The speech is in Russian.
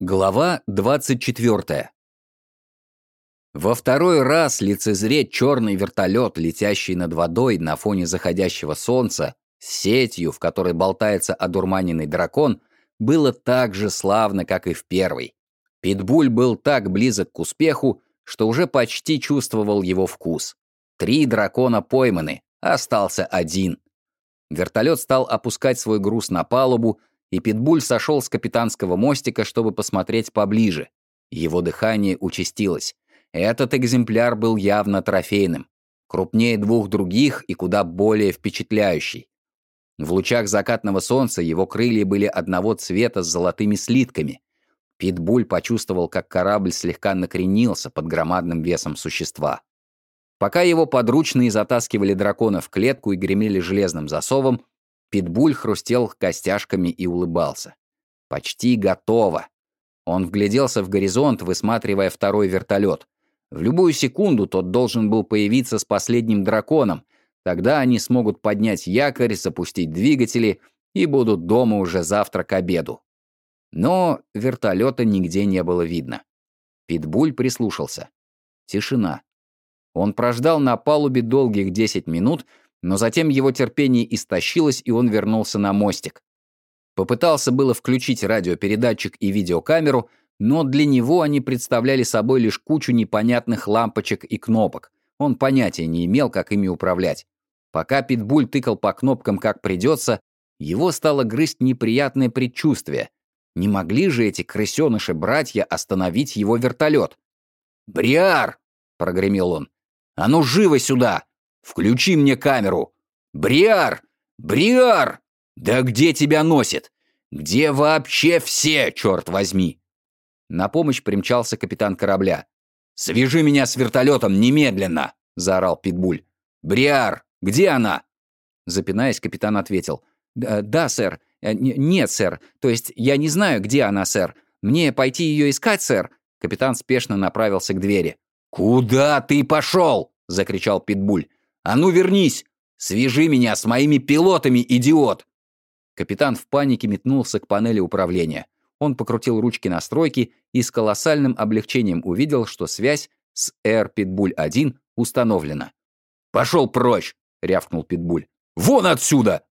Глава 24. Во второй раз лицезреть черный вертолет, летящий над водой на фоне заходящего солнца, с сетью, в которой болтается одурманенный дракон, было так же славно, как и в первый. Питбуль был так близок к успеху, что уже почти чувствовал его вкус. Три дракона пойманы, остался один. Вертолет стал опускать свой груз на палубу, и Питбуль сошел с капитанского мостика, чтобы посмотреть поближе. Его дыхание участилось. Этот экземпляр был явно трофейным. Крупнее двух других и куда более впечатляющий. В лучах закатного солнца его крылья были одного цвета с золотыми слитками. Питбуль почувствовал, как корабль слегка накренился под громадным весом существа. Пока его подручные затаскивали дракона в клетку и гремели железным засовом, Питбуль хрустел костяшками и улыбался. «Почти готово!» Он вгляделся в горизонт, высматривая второй вертолет. В любую секунду тот должен был появиться с последним драконом. Тогда они смогут поднять якорь, запустить двигатели и будут дома уже завтра к обеду. Но вертолета нигде не было видно. Питбуль прислушался. Тишина. Он прождал на палубе долгих 10 минут, но затем его терпение истощилось, и он вернулся на мостик. Попытался было включить радиопередатчик и видеокамеру, но для него они представляли собой лишь кучу непонятных лампочек и кнопок. Он понятия не имел, как ими управлять. Пока Питбуль тыкал по кнопкам как придется, его стало грызть неприятное предчувствие. Не могли же эти крысеныши-братья остановить его вертолет? «Бриар!» — прогремел он. «А ну живо сюда! Включи мне камеру! Бриар! Бриар! Да где тебя носит? Где вообще все, черт возьми?» На помощь примчался капитан корабля. «Свяжи меня с вертолетом немедленно!» — заорал Питбуль. «Бриар, где она?» Запинаясь, капитан ответил. «Да, сэр. Э, нет, сэр. То есть я не знаю, где она, сэр. Мне пойти ее искать, сэр?» Капитан спешно направился к двери. «Куда ты пошел?» — закричал Питбуль. «А ну вернись! Свяжи меня с моими пилотами, идиот!» Капитан в панике метнулся к панели управления. Он покрутил ручки настройки и с колоссальным облегчением увидел, что связь с Air Pitbull 1 установлена. «Пошел прочь!» — рявкнул Питбуль. «Вон отсюда!»